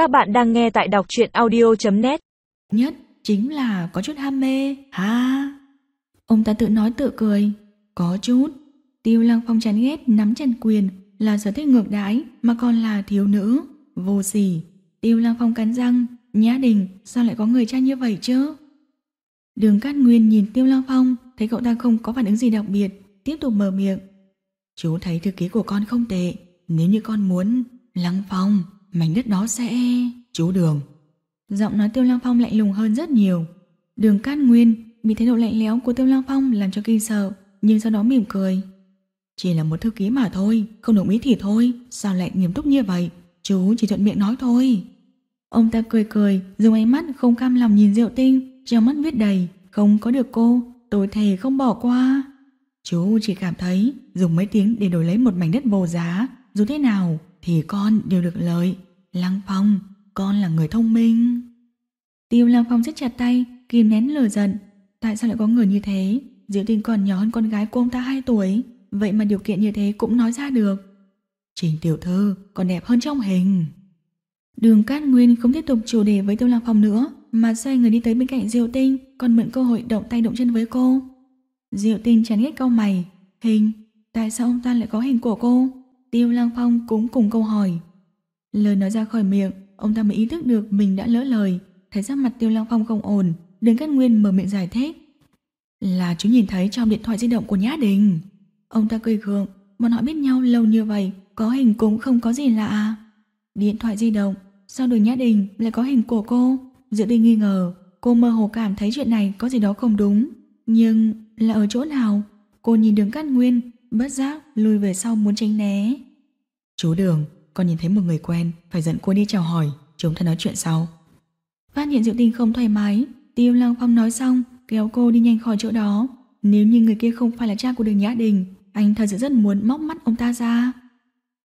Các bạn đang nghe tại đọc truyện audio.net Nhất chính là có chút ham mê, ha. Ông ta tự nói tự cười, có chút. Tiêu Lăng Phong chán ghét nắm chân quyền là sở thích ngược đãi mà còn là thiếu nữ, vô sỉ. Tiêu Lăng Phong cắn răng, Nhã Đình sao lại có người cha như vậy chứ? Đường Cát Nguyên nhìn Tiêu Lăng Phong, thấy cậu ta không có phản ứng gì đặc biệt, tiếp tục mở miệng. Chú thấy thư ký của con không tệ, nếu như con muốn, Lăng Phong, mảnh đất đó sẽ... Chú Đường. Giọng nói Tiêu Lăng Phong lạnh lùng hơn rất nhiều. Đường Cát Nguyên bị thái độ lạnh lẽo của Tiêu Lăng Phong làm cho kinh sợ, nhưng sau đó mỉm cười. Chỉ là một thư ký mà thôi, không đồng ý thì thôi, sao lại nghiêm túc như vậy? Chú chỉ thuận miệng nói thôi. Ông ta cười cười, dùng ánh mắt không cam lòng nhìn Diệu Tinh, trong mắt viết đầy, không có được cô, tôi thề không bỏ qua. Chú chỉ cảm thấy dùng mấy tiếng để đổi lấy một mảnh đất vô giá, dù thế nào thì con đều được lợi. Lăng Phong, con là người thông minh. Tiêu Lăng Phong siết chặt tay, kìm nén lửa giận. Tại sao lại có người như thế? Diệu Tinh còn nhỏ hơn con gái của ông ta 2 tuổi, vậy mà điều kiện như thế cũng nói ra được. Trình tiểu thư còn đẹp hơn trong hình. Đường Cát Nguyên không tiếp tục chủ đề với Tiêu Lăng Phong nữa, mà xoay người đi tới bên cạnh Diệu Tinh, còn mượn cơ hội động tay động chân với cô. Diệu Tinh chán ghét câu mày, hình, tại sao ông ta lại có hình của cô? Tiêu Lăng Phong cũng cùng câu hỏi. Lời nói ra khỏi miệng, ông ta mới ý thức được mình đã lỡ lời, thấy sắc mặt Tiêu Lăng Phong không ổn, Đường Cát Nguyên mở miệng giải thích. Là chú nhìn thấy trong điện thoại di động của Nhã Đình. Ông ta cười gượng, bọn họ biết nhau lâu như vậy, có hình cũng không có gì lạ. Điện thoại di động, sao đường Nhã Đình lại có hình của cô? Dự định nghi ngờ, cô mơ hồ cảm thấy chuyện này có gì đó không đúng. Nhưng là ở chỗ nào? Cô nhìn đường Cát Nguyên, bất giác lùi về sau muốn tránh né. Chú Đường, con nhìn thấy một người quen, phải dẫn cô đi chào hỏi, chúng ta nói chuyện sau. Phát hiện Diệu Tinh không thoải mái, Tiêu Lăng Phong nói xong, kéo cô đi nhanh khỏi chỗ đó. Nếu như người kia không phải là cha của đường Nhã Đình, anh thật sự rất muốn móc mắt ông ta ra.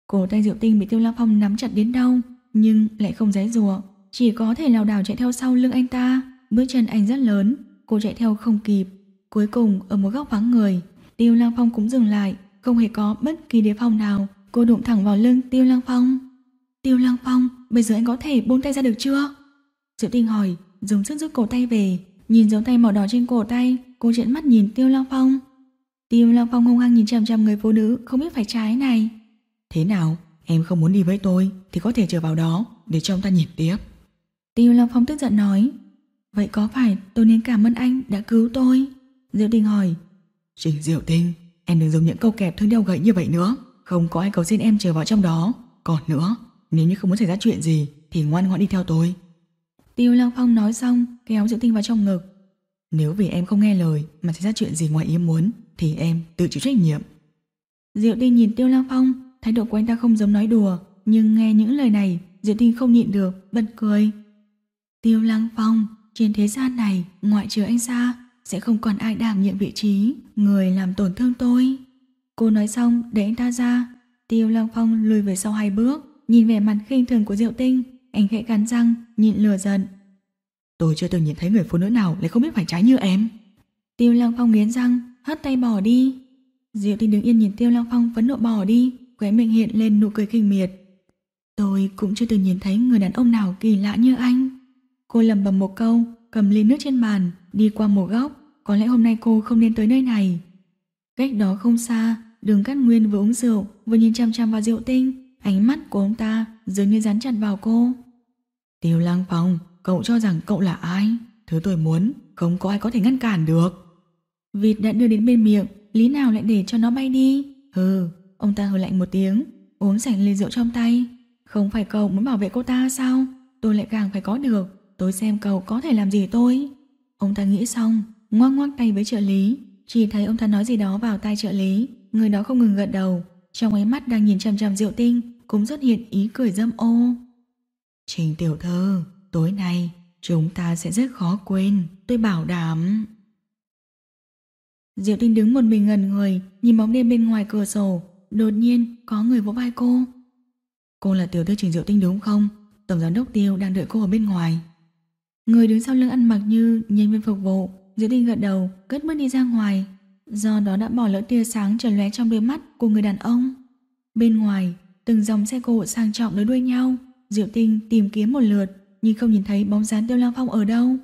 Cổ tay Diệu Tinh bị Tiêu Lăng Phong nắm chặt đến đâu, nhưng lại không dễ rùa, chỉ có thể lảo đảo chạy theo sau lưng anh ta. Bước chân anh rất lớn, cô chạy theo không kịp. Cuối cùng ở một góc vắng người, Tiêu Lăng Phong cũng dừng lại, không hề có bất kỳ đề phòng nào. Cô đụng thẳng vào lưng Tiêu Lăng Phong. Tiêu Lăng Phong, bây giờ anh có thể buông tay ra được chưa? Diệu Tinh hỏi, dùng sức rút cổ tay về, nhìn dấu tay màu đỏ trên cổ tay, cô trợn mắt nhìn Tiêu Lăng Phong. Tiêu Lăng Phong hung hăng nhìn chằm chằm người phụ nữ không biết phải trái này. Thế nào, em không muốn đi với tôi thì có thể chờ vào đó để cho ông ta nhìn tiếp. Tiêu Lăng Phong tức giận nói, vậy có phải tôi nên cảm ơn anh đã cứu tôi? Diệu Tinh hỏi, Trình Diệu Tinh, em đừng dùng những câu kẹp thương đeo gậy như vậy nữa. Không có ai cầu xin em chờ vào trong đó. Còn nữa, nếu như không muốn xảy ra chuyện gì thì ngoan ngoãn đi theo tôi. Tiêu Lăng Phong nói xong, kéo Diệu Tinh vào trong ngực. Nếu vì em không nghe lời mà xảy ra chuyện gì ngoài ý muốn thì em tự chịu trách nhiệm. Diệu Tinh nhìn Tiêu Lăng Phong, thái độ của anh ta không giống nói đùa, nhưng nghe những lời này, Diệu Tinh không nhịn được, bật cười. Tiêu Lăng Phong, trên thế gian này, ngoại trừ anh ra, sẽ không còn ai đảm nhiệm vị trí, người làm tổn thương tôi. Cô nói xong, để anh ta ra. Tiêu Lăng Phong lùi về sau hai bước, nhìn vẻ mặt khinh thường của Diệu Tinh, anh khẽ cắn răng, nhịn lừa giận. Tôi chưa từng nhìn thấy người phụ nữ nào lại không biết phải trái như em. Tiêu Lăng Phong nghiến răng, hất tay bỏ đi. Diệu Tinh đứng yên nhìn Tiêu Lăng Phong phấn nộ bỏ đi, khóe miệng hiện lên nụ cười kinh miệt. Tôi cũng chưa từng nhìn thấy người đàn ông nào kỳ lạ như anh. Cô lầm bầm một câu, cầm ly nước trên bàn, đi qua một góc. Có lẽ hôm nay cô không nên tới nơi này. Cách đó không xa, đường cát nguyên vừa uống rượu, vừa nhìn chăm chăm vào rượu Tinh. Ánh mắt của ông ta dường như dán chặt vào cô. Tiêu lang Phong, cậu cho rằng cậu là ai? Thứ tôi muốn, không có ai có thể ngăn cản được. Vịt đã đưa đến bên miệng, lý nào lại để cho nó bay đi? Hừ, ông ta hừ lạnh một tiếng, uống sạch ly rượu trong tay. Không phải cậu muốn bảo vệ cô ta sao? Tôi lại càng phải có được, tôi xem cậu có thể làm gì tôi. Ông ta nghĩ xong, ngoắc ngoắc tay với trợ lý, chỉ thấy ông ta nói gì đó vào tai trợ lý, người đó không ngừng gật đầu, trong ánh mắt đang nhìn chằm chằm Diệu Tinh, cũng xuất hiện ý cười dâm ô. Trình tiểu thư, tối nay chúng ta sẽ rất khó quên, tôi bảo đảm. Diệu Tinh đứng một mình ngần người, nhìn bóng đêm bên ngoài cửa sổ, đột nhiên có người vỗ vai cô. Cô là tiểu thư Trình Diệu Tinh đúng không? Tổng giám đốc Tiêu đang đợi cô ở bên ngoài. Người đứng sau lưng ăn mặc như nhân viên phục vụ, Diệu Tinh gật đầu, cất bước đi ra ngoài. Do đó đã bỏ lỡ tia sáng trở lóe trong đôi mắt của người đàn ông. Bên ngoài, từng dòng xe cộ sang trọng nối đuôi nhau, Diệu Tinh tìm kiếm một lượt, nhưng không nhìn thấy bóng dáng Tiêu Lăng Phong ở đâu.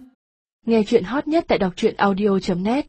Nghe chuyện hot nhất tại đọc truyện audio.net